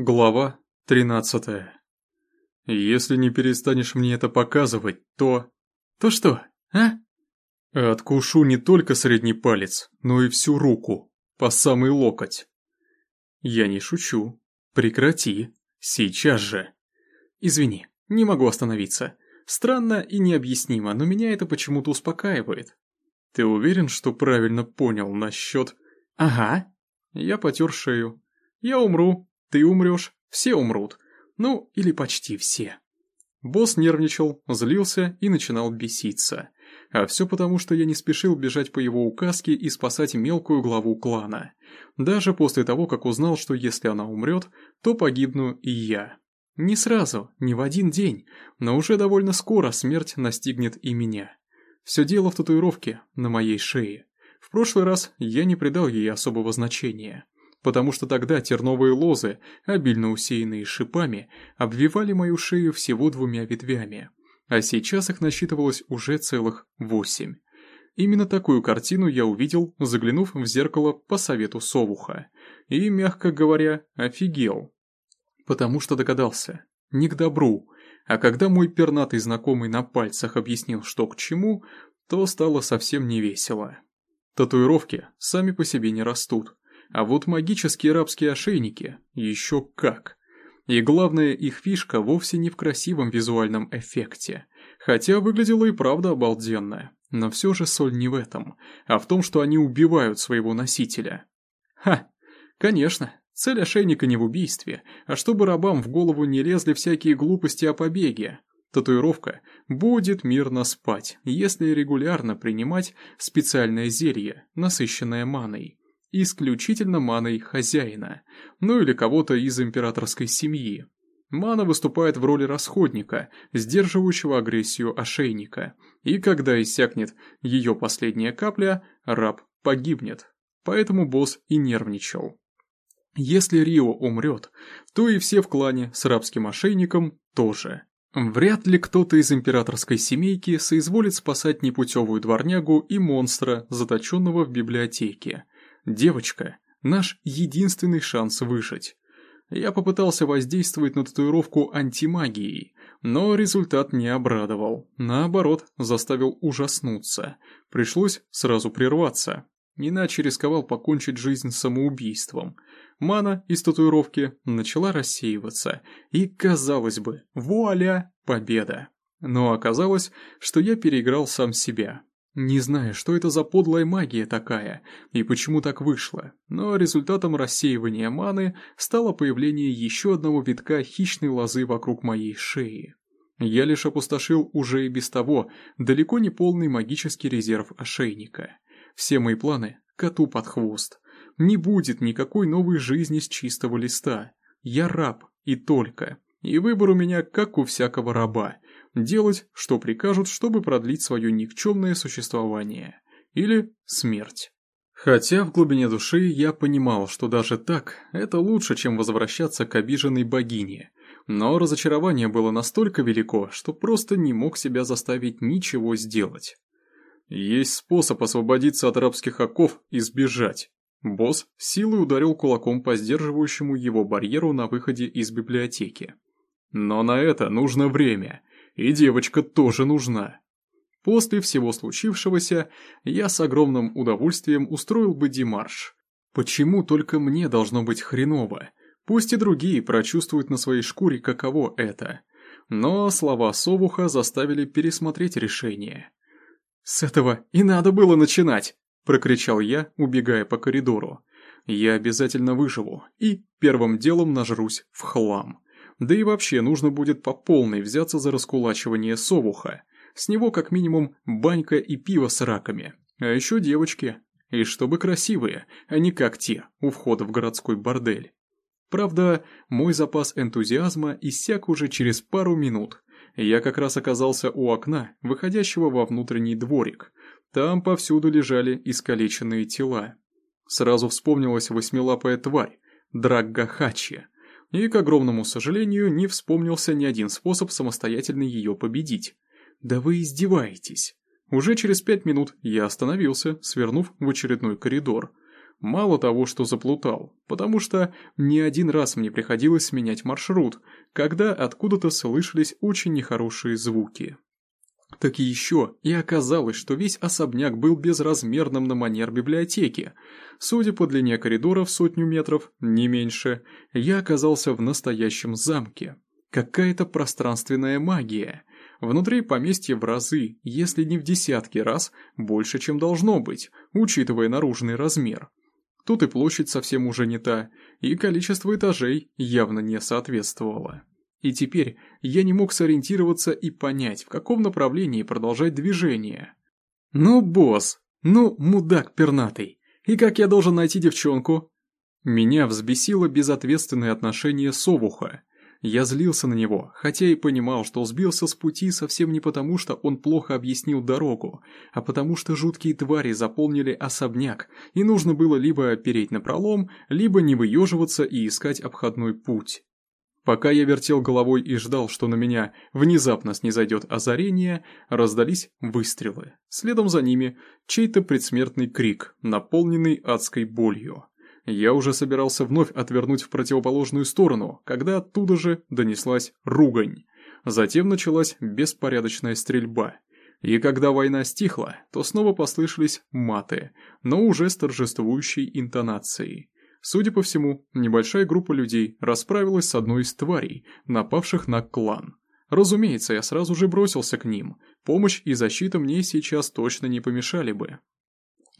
Глава 13. Если не перестанешь мне это показывать, то... То что, а? Откушу не только средний палец, но и всю руку, по самый локоть. Я не шучу. Прекрати. Сейчас же. Извини, не могу остановиться. Странно и необъяснимо, но меня это почему-то успокаивает. Ты уверен, что правильно понял насчет... Ага. Я потер шею. Я умру, ты умрешь, все умрут. Ну, или почти все. Босс нервничал, злился и начинал беситься. А все потому, что я не спешил бежать по его указке и спасать мелкую главу клана. Даже после того, как узнал, что если она умрет, то погибну и я. Не сразу, не в один день, но уже довольно скоро смерть настигнет и меня. Все дело в татуировке на моей шее. В прошлый раз я не придал ей особого значения потому что тогда терновые лозы, обильно усеянные шипами, обвивали мою шею всего двумя ветвями, а сейчас их насчитывалось уже целых восемь. Именно такую картину я увидел, заглянув в зеркало по совету Совуха, и, мягко говоря, офигел. Потому что догадался, не к добру, а когда мой пернатый знакомый на пальцах объяснил, что к чему, то стало совсем невесело. Татуировки сами по себе не растут, а вот магические рабские ошейники еще как. И главная их фишка вовсе не в красивом визуальном эффекте. Хотя выглядело и правда обалденно. Но все же соль не в этом, а в том, что они убивают своего носителя. Ха, конечно, цель ошейника не в убийстве, а чтобы рабам в голову не лезли всякие глупости о побеге. Татуировка будет мирно спать, если регулярно принимать специальное зелье, насыщенное маной исключительно маной хозяина, ну или кого-то из императорской семьи. Мана выступает в роли расходника, сдерживающего агрессию ошейника, и когда иссякнет ее последняя капля, раб погибнет. Поэтому босс и нервничал. Если Рио умрет, то и все в клане с рабским ошейником тоже. Вряд ли кто-то из императорской семейки соизволит спасать непутевую дворнягу и монстра, заточенного в библиотеке – Девочка – наш единственный шанс выжить. Я попытался воздействовать на татуировку антимагией, но результат не обрадовал. Наоборот, заставил ужаснуться. Пришлось сразу прерваться. Иначе рисковал покончить жизнь самоубийством. Мана из татуировки начала рассеиваться, и, казалось бы, вуаля, победа. Но оказалось, что я переиграл сам себя. Не знаю, что это за подлая магия такая, и почему так вышло, но результатом рассеивания маны стало появление еще одного витка хищной лозы вокруг моей шеи. Я лишь опустошил уже и без того далеко не полный магический резерв ошейника. Все мои планы коту под хвост. Не будет никакой новой жизни с чистого листа. Я раб, и только. И выбор у меня как у всякого раба – делать, что прикажут, чтобы продлить свое никчемное существование. Или смерть. Хотя в глубине души я понимал, что даже так это лучше, чем возвращаться к обиженной богине. Но разочарование было настолько велико, что просто не мог себя заставить ничего сделать. Есть способ освободиться от арабских оков и сбежать. Босс силой ударил кулаком по сдерживающему его барьеру на выходе из библиотеки. Но на это нужно время, и девочка тоже нужна. После всего случившегося я с огромным удовольствием устроил бы демарш. Почему только мне должно быть хреново? Пусть и другие прочувствуют на своей шкуре, каково это. Но слова Совуха заставили пересмотреть решение. «С этого и надо было начинать!» – прокричал я, убегая по коридору. «Я обязательно выживу и первым делом нажрусь в хлам». Да и вообще нужно будет по полной взяться за раскулачивание совуха. С него как минимум банька и пиво с раками. А еще девочки. И чтобы красивые, а не как те, у входа в городской бордель. Правда, мой запас энтузиазма иссяк уже через пару минут. Я как раз оказался у окна, выходящего во внутренний дворик. Там повсюду лежали искалеченные тела. Сразу вспомнилась восьмилапая тварь, Драггахачья, и, к огромному сожалению, не вспомнился ни один способ самостоятельно ее победить. Да вы издеваетесь. Уже через пять минут я остановился, свернув в очередной коридор. Мало того, что заплутал, потому что не один раз мне приходилось менять маршрут, когда откуда-то слышались очень нехорошие звуки. Так и еще и оказалось, что весь особняк был безразмерным на манер библиотеки. Судя по длине коридора в сотню метров, не меньше, я оказался в настоящем замке. Какая-то пространственная магия. Внутри поместья в разы, если не в десятки раз, больше, чем должно быть, учитывая наружный размер. Тут и площадь совсем уже не та, и количество этажей явно не соответствовало. И теперь я не мог сориентироваться и понять, в каком направлении продолжать движение. «Ну, босс! Ну, мудак пернатый! И как я должен найти девчонку?» Меня взбесило безответственное отношение Совуха. Я злился на него, хотя и понимал, что сбился с пути совсем не потому, что он плохо объяснил дорогу, а потому что жуткие твари заполнили особняк, и нужно было либо переть на пролом, либо не выеживаться и искать обходной путь. Пока я вертел головой и ждал, что на меня внезапно снизойдет озарение, раздались выстрелы. Следом за ними чей-то предсмертный крик, наполненный адской болью. Я уже собирался вновь отвернуть в противоположную сторону, когда оттуда же донеслась ругань. Затем началась беспорядочная стрельба. И когда война стихла, то снова послышались маты, но уже с торжествующей интонацией. Судя по всему, небольшая группа людей расправилась с одной из тварей, напавших на клан. Разумеется, я сразу же бросился к ним. Помощь и защита мне сейчас точно не помешали бы.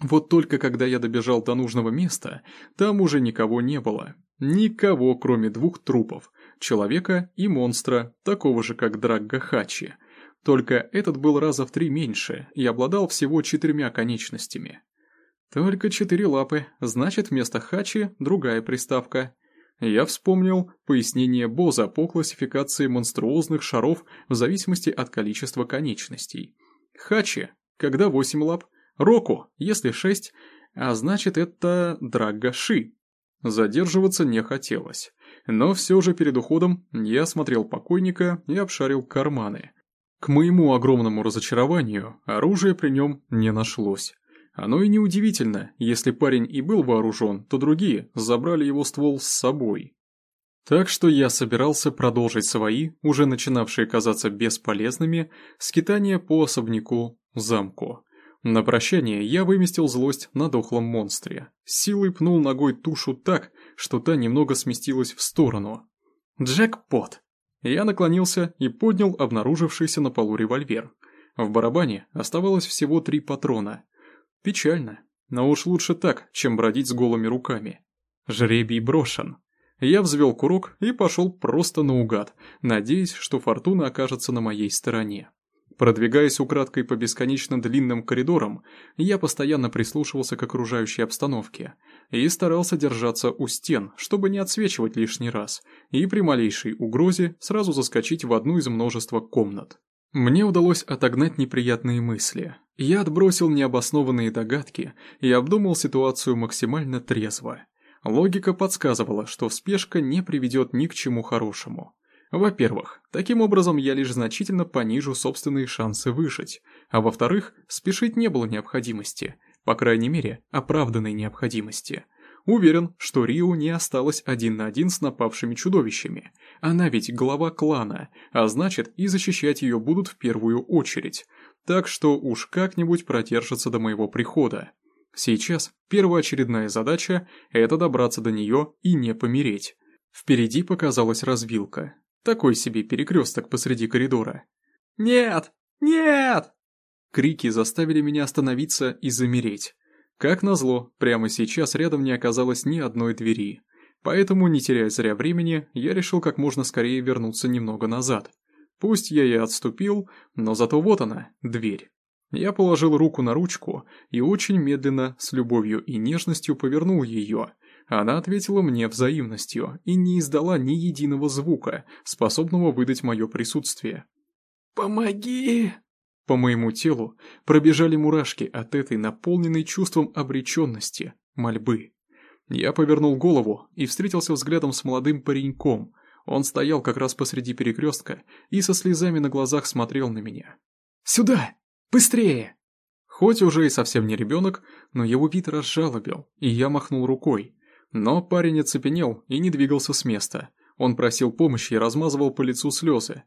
Вот только когда я добежал до нужного места, там уже никого не было. Никого, кроме двух трупов. Человека и монстра, такого же, как Драгга Хачи. Только этот был раза в три меньше и обладал всего четырьмя конечностями. Только четыре лапы, значит вместо хачи другая приставка. Я вспомнил пояснение Боза по классификации монструозных шаров в зависимости от количества конечностей. Хачи, когда восемь лап, Року, если шесть, а значит это Драгаши. Задерживаться не хотелось. Но все же перед уходом я осмотрел покойника и обшарил карманы. К моему огромному разочарованию оружия при нем не нашлось. Оно и неудивительно, если парень и был вооружен, то другие забрали его ствол с собой. Так что я собирался продолжить свои, уже начинавшие казаться бесполезными, скитания по особняку замку. На прощание я выместил злость на дохлом монстре. Силой пнул ногой тушу так, что та немного сместилась в сторону. Джекпот! Я наклонился и поднял обнаружившийся на полу револьвер. В барабане оставалось всего три патрона – Печально, но уж лучше так, чем бродить с голыми руками. Жребий брошен. Я взвел курок и пошел просто наугад, надеясь, что фортуна окажется на моей стороне. Продвигаясь украдкой по бесконечно длинным коридорам, я постоянно прислушивался к окружающей обстановке и старался держаться у стен, чтобы не отсвечивать лишний раз, и при малейшей угрозе сразу заскочить в одну из множества комнат. Мне удалось отогнать неприятные мысли. Я отбросил необоснованные догадки и обдумал ситуацию максимально трезво. Логика подсказывала, что спешка не приведет ни к чему хорошему. Во-первых, таким образом я лишь значительно понижу собственные шансы выжить, а во-вторых, спешить не было необходимости, по крайней мере, оправданной необходимости – Уверен, что Рио не осталась один на один с напавшими чудовищами. Она ведь глава клана, а значит и защищать ее будут в первую очередь. Так что уж как-нибудь продержится до моего прихода. Сейчас первоочередная задача – это добраться до нее и не помереть. Впереди показалась развилка. Такой себе перекресток посреди коридора. «Нет! Нет!» Крики заставили меня остановиться и замереть. Как назло, прямо сейчас рядом не оказалось ни одной двери. Поэтому, не теряя зря времени, я решил как можно скорее вернуться немного назад. Пусть я и отступил, но зато вот она, дверь. Я положил руку на ручку и очень медленно, с любовью и нежностью повернул ее. Она ответила мне взаимностью и не издала ни единого звука, способного выдать мое присутствие. «Помоги!» По моему телу пробежали мурашки от этой наполненной чувством обреченности, мольбы. Я повернул голову и встретился взглядом с молодым пареньком. Он стоял как раз посреди перекрестка и со слезами на глазах смотрел на меня. «Сюда! Быстрее!» Хоть уже и совсем не ребенок, но его вид разжалобил, и я махнул рукой. Но парень оцепенел и не двигался с места. Он просил помощи и размазывал по лицу слезы.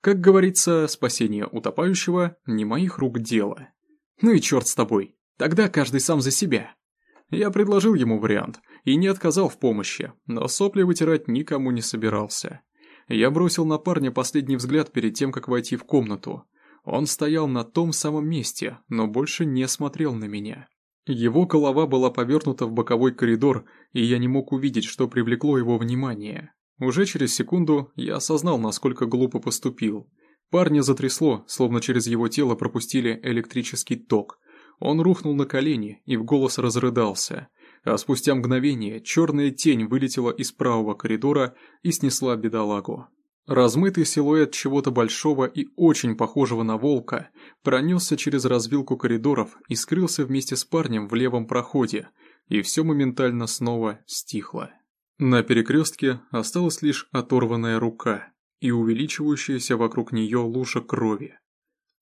Как говорится, спасение утопающего не моих рук дело. Ну и черт с тобой, тогда каждый сам за себя. Я предложил ему вариант и не отказал в помощи, но сопли вытирать никому не собирался. Я бросил на парня последний взгляд перед тем, как войти в комнату. Он стоял на том самом месте, но больше не смотрел на меня. Его голова была повернута в боковой коридор, и я не мог увидеть, что привлекло его внимание. Уже через секунду я осознал, насколько глупо поступил. Парня затрясло, словно через его тело пропустили электрический ток. Он рухнул на колени и в голос разрыдался, а спустя мгновение черная тень вылетела из правого коридора и снесла бедолагу. Размытый силуэт чего-то большого и очень похожего на волка пронесся через развилку коридоров и скрылся вместе с парнем в левом проходе, и все моментально снова стихло. На перекрестке осталась лишь оторванная рука и увеличивающаяся вокруг нее лужа крови.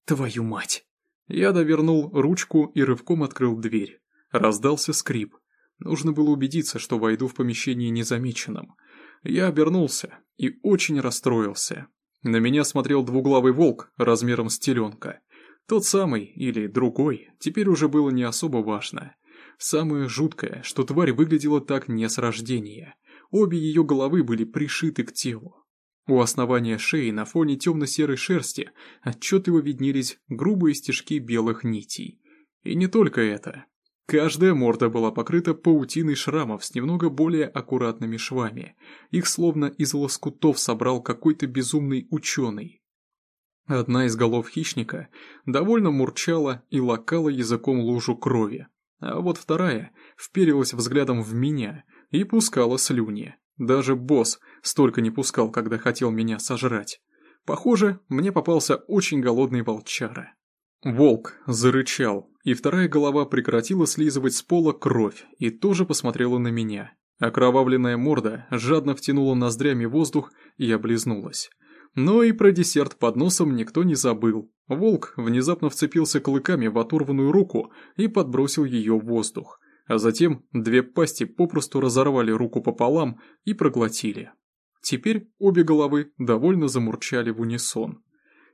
«Твою мать!» Я довернул ручку и рывком открыл дверь. Раздался скрип. Нужно было убедиться, что войду в помещение незамеченным – я обернулся и очень расстроился. На меня смотрел двуглавый волк размером с теленка. Тот самый или другой, теперь уже было не особо важно. Самое жуткое, что тварь выглядела так не с рождения. Обе ее головы были пришиты к телу. У основания шеи на фоне темно-серой шерсти отчетливо виднелись грубые стежки белых нитей. И не только это. Каждая морда была покрыта паутиной шрамов с немного более аккуратными швами. Их словно из лоскутов собрал какой-то безумный ученый. Одна из голов хищника довольно мурчала и лакала языком лужу крови, а вот вторая вперилась взглядом в меня и пускала слюни. Даже босс столько не пускал, когда хотел меня сожрать. Похоже, мне попался очень голодный волчара. Волк зарычал, и вторая голова прекратила слизывать с пола кровь и тоже посмотрела на меня. Окровавленная морда жадно втянула ноздрями воздух и облизнулась. Но и про десерт под носом никто не забыл. Волк внезапно вцепился клыками в оторванную руку и подбросил ее в воздух. А затем две пасти попросту разорвали руку пополам и проглотили. Теперь обе головы довольно замурчали в унисон.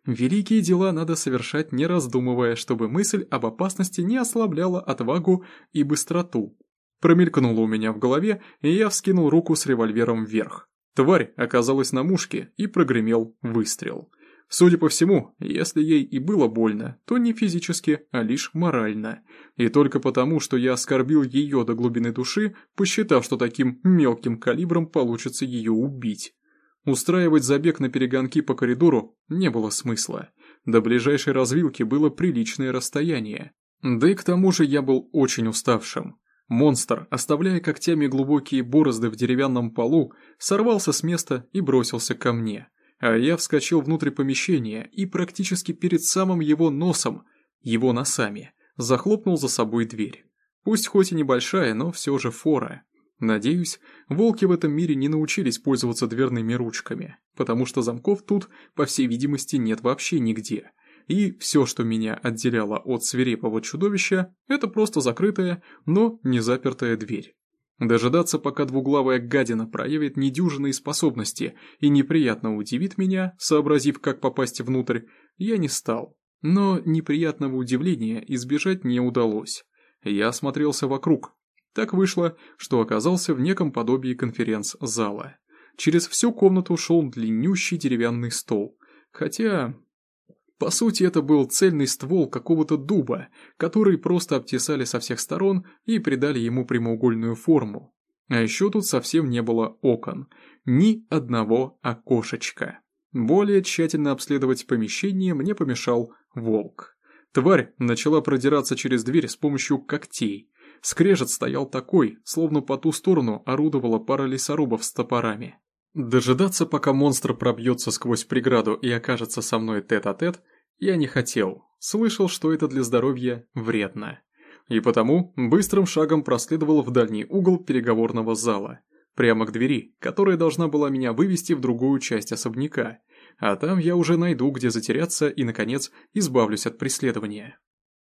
Великие дела надо совершать не раздумывая, чтобы мысль об опасности не ослабляла отвагу и быстроту. Промелькнуло у меня в голове, и я вскинул руку с револьвером вверх. Тварь оказалась на мушке, и прогремел выстрел. Судя по всему, если ей и было больно, то не физически, а лишь морально. И только потому, что я оскорбил ее до глубины души, посчитав, что таким мелким калибром получится ее убить. Устраивать забег на перегонки по коридору не было смысла. До ближайшей развилки было приличное расстояние. Да и к тому же я был очень уставшим. Монстр, оставляя когтями глубокие борозды в деревянном полу, сорвался с места и бросился ко мне. А я вскочил внутрь помещения и практически перед самым его носом, его носами, захлопнул за собой дверь. Пусть хоть и небольшая, но все же фора. Надеюсь, волки в этом мире не научились пользоваться дверными ручками, потому что замков тут, по всей видимости, нет вообще нигде. И все, что меня отделяло от свирепого чудовища, это просто закрытая, но не запертая дверь. Дожидаться, пока двуглавая гадина проявит недюжинные способности и неприятно удивит меня, сообразив, как попасть внутрь, я не стал. Но неприятного удивления избежать не удалось. Я осмотрелся вокруг, так вышло, что оказался в неком подобии конференц-зала. Через всю комнату шел длиннющий деревянный стол. Хотя... По сути, это был цельный ствол какого-то дуба, который просто обтесали со всех сторон и придали ему прямоугольную форму. А еще тут совсем не было окон. Ни одного окошечка. Более тщательно обследовать помещение мне помешал волк. Тварь начала продираться через дверь с помощью когтей. Скрежет стоял такой, словно по ту сторону орудовала пара лесорубов с топорами. Дожидаться, пока монстр пробьется сквозь преграду и окажется со мной тет-а-тет, -тет, я не хотел. Слышал, что это для здоровья вредно. И потому быстрым шагом проследовал в дальний угол переговорного зала. Прямо к двери, которая должна была меня вывести в другую часть особняка. А там я уже найду, где затеряться и, наконец, избавлюсь от преследования.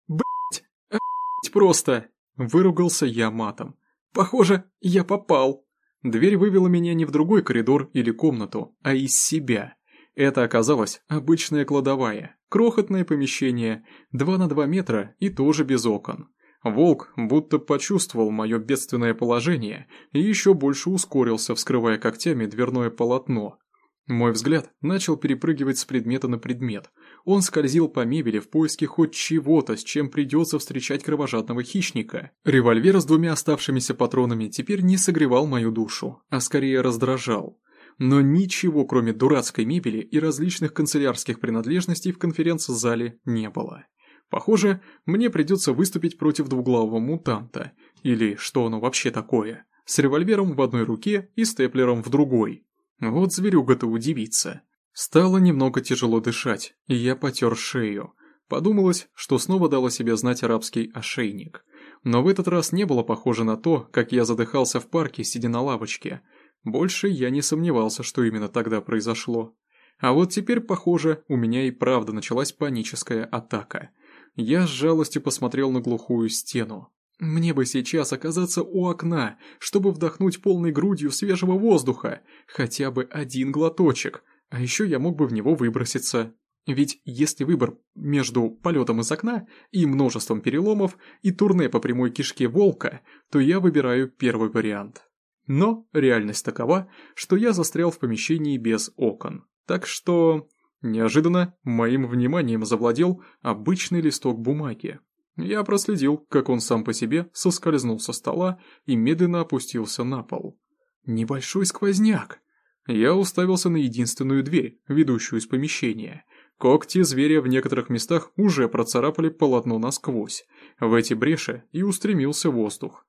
Б***ь! просто!» Выругался я матом. «Похоже, я попал!» Дверь вывела меня не в другой коридор или комнату, а из себя. Это оказалась обычная кладовая, крохотное помещение, 2 на 2 метра и тоже без окон. Волк будто почувствовал мое бедственное положение и еще больше ускорился, вскрывая когтями дверное полотно. Мой взгляд начал перепрыгивать с предмета на предмет. Он скользил по мебели в поиске хоть чего-то, с чем придется встречать кровожадного хищника. Револьвер с двумя оставшимися патронами теперь не согревал мою душу, а скорее раздражал. Но ничего, кроме дурацкой мебели и различных канцелярских принадлежностей в конференц-зале не было. Похоже, мне придется выступить против двуглавого мутанта, или что оно вообще такое, с револьвером в одной руке и степлером в другой. Вот зверюга-то удивится. Стало немного тяжело дышать, и я потер шею. Подумалось, что снова дал о себе знать арабский ошейник. Но в этот раз не было похоже на то, как я задыхался в парке, сидя на лавочке. Больше я не сомневался, что именно тогда произошло. А вот теперь, похоже, у меня и правда началась паническая атака. Я с жалостью посмотрел на глухую стену. Мне бы сейчас оказаться у окна, чтобы вдохнуть полной грудью свежего воздуха, хотя бы один глоточек, а еще я мог бы в него выброситься. Ведь если выбор между полетом из окна и множеством переломов и турне по прямой кишке волка, то я выбираю первый вариант. Но реальность такова, что я застрял в помещении без окон. Так что... Неожиданно моим вниманием завладел обычный листок бумаги. Я проследил, как он сам по себе соскользнул со стола и медленно опустился на пол. Небольшой сквозняк. Я уставился на единственную дверь, ведущую из помещения. Когти зверя в некоторых местах уже процарапали полотно насквозь. В эти бреши и устремился воздух.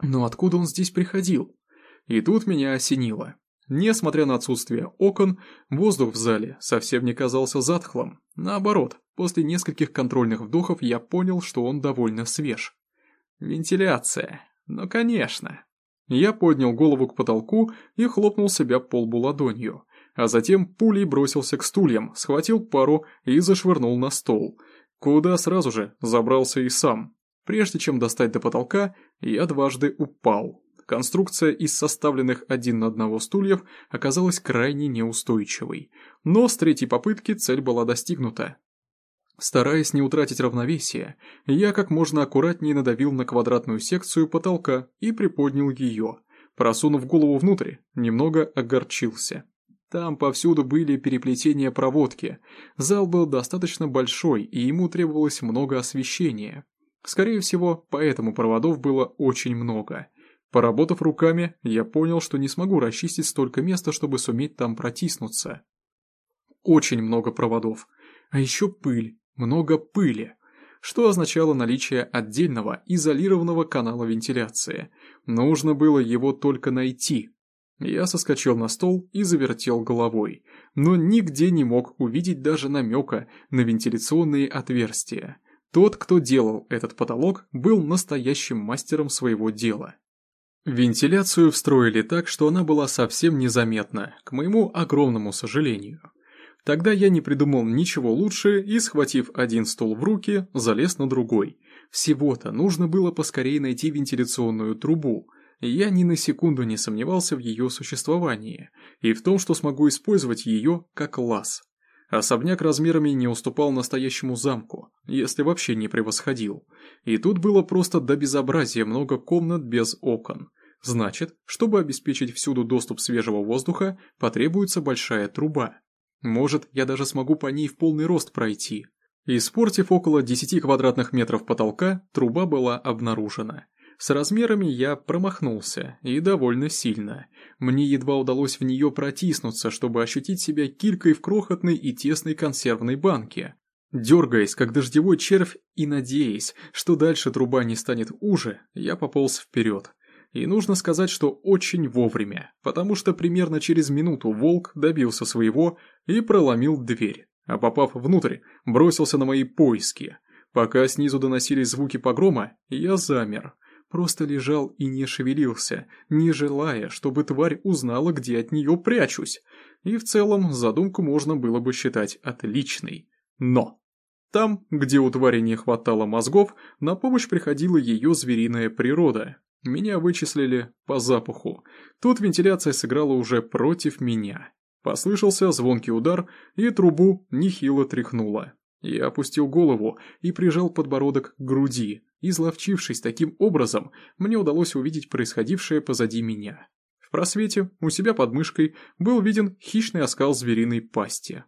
Но откуда он здесь приходил? И тут меня осенило. Несмотря на отсутствие окон, воздух в зале совсем не казался затхлым. Наоборот, после нескольких контрольных вдохов я понял, что он довольно свеж. Вентиляция. Ну конечно. Я поднял голову к потолку и хлопнул себя по лбу ладонью, а затем пулей бросился к стульям, схватил пару и зашвырнул на стол, куда сразу же забрался и сам. Прежде чем достать до потолка, я дважды упал. Конструкция из составленных один на одного стульев оказалась крайне неустойчивой, но с третьей попытки цель была достигнута. Стараясь не утратить равновесие, я как можно аккуратнее надавил на квадратную секцию потолка и приподнял ее. Просунув голову внутрь, немного огорчился. Там повсюду были переплетения проводки. Зал был достаточно большой, и ему требовалось много освещения. Скорее всего, поэтому проводов было очень много. Поработав руками, я понял, что не смогу расчистить столько места, чтобы суметь там протиснуться. Очень много проводов. А еще пыль, много пыли, что означало наличие отдельного изолированного канала вентиляции. Нужно было его только найти. Я соскочил на стол и завертел головой, но нигде не мог увидеть даже намека на вентиляционные отверстия. Тот, кто делал этот потолок, был настоящим мастером своего дела. Вентиляцию встроили так, что она была совсем незаметна, к моему огромному сожалению. Тогда я не придумал ничего лучше и, схватив один стол в руки, залез на другой. Всего-то нужно было поскорее найти вентиляционную трубу. Я ни на секунду не сомневался в ее существовании и в том, что смогу использовать ее как лаз. Особняк размерами не уступал настоящему замку, если вообще не превосходил. И тут было просто до безобразия много комнат без окон. Значит, чтобы обеспечить всюду доступ свежего воздуха, потребуется большая труба. Может, я даже смогу по ней в полный рост пройти. Испортив около 10 квадратных метров потолка, труба была обнаружена. С размерами я промахнулся, и довольно сильно. Мне едва удалось в нее протиснуться, чтобы ощутить себя килькой в крохотной и тесной консервной банке. Дергаясь, как дождевой червь, и надеясь, что дальше труба не станет уже, я пополз вперед. И нужно сказать, что очень вовремя, потому что примерно через минуту волк добился своего и проломил дверь, а попав внутрь, бросился на мои поиски. Пока снизу доносились звуки погрома, я замер. Просто лежал и не шевелился, не желая, чтобы тварь узнала, где от нее прячусь. И в целом задумку можно было бы считать отличной. Но! Там, где у твари не хватало мозгов, на помощь приходила ее звериная природа. Меня вычислили по запаху. Тут вентиляция сыграла уже против меня. Послышался звонкий удар, и трубу нехило тряхнуло. Я опустил голову и прижал подбородок к груди. Изловчившись таким образом, мне удалось увидеть происходившее позади меня. В просвете, у себя под мышкой, был виден хищный оскал звериной пасти.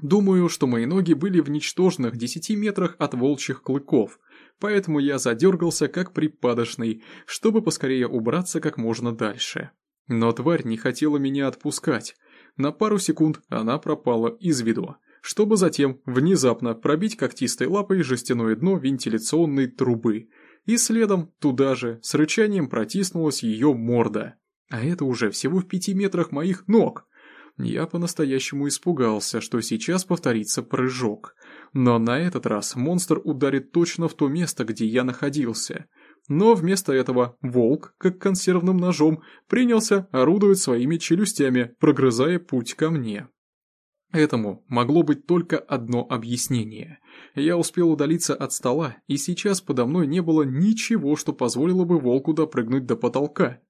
Думаю, что мои ноги были в ничтожных десяти метрах от волчьих клыков, поэтому я задергался как припадочный, чтобы поскорее убраться как можно дальше. Но тварь не хотела меня отпускать. На пару секунд она пропала из виду, чтобы затем внезапно пробить когтистой лапой жестяное дно вентиляционной трубы, и следом туда же с рычанием протиснулась ее морда. А это уже всего в пяти метрах моих ног. Я по-настоящему испугался, что сейчас повторится прыжок. Но на этот раз монстр ударит точно в то место, где я находился. Но вместо этого волк, как консервным ножом, принялся орудовать своими челюстями, прогрызая путь ко мне. Этому могло быть только одно объяснение. Я успел удалиться от стола, и сейчас подо мной не было ничего, что позволило бы волку допрыгнуть до потолка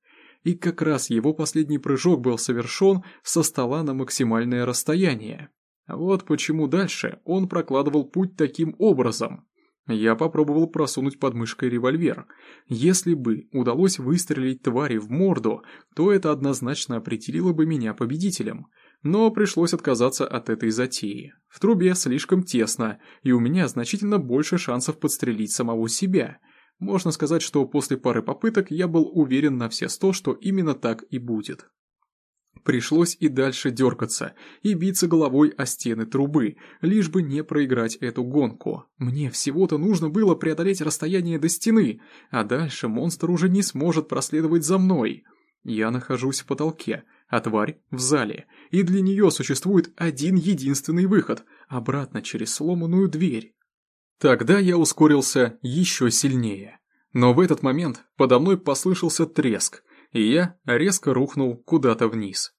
и как раз его последний прыжок был совершен со стола на максимальное расстояние. Вот почему дальше он прокладывал путь таким образом. Я попробовал просунуть под мышкой револьвер. Если бы удалось выстрелить твари в морду, то это однозначно определило бы меня победителем. Но пришлось отказаться от этой затеи. В трубе слишком тесно, и у меня значительно больше шансов подстрелить самого себя – можно сказать, что после пары попыток я был уверен на все сто, что именно так и будет. Пришлось и дальше дергаться и биться головой о стены трубы, лишь бы не проиграть эту гонку. Мне всего-то нужно было преодолеть расстояние до стены, а дальше монстр уже не сможет проследовать за мной. Я нахожусь в потолке, а тварь в зале, и для нее существует один единственный выход – обратно через сломанную дверь. Тогда я ускорился еще сильнее. Но в этот момент подо мной послышался треск, и я резко рухнул куда-то вниз.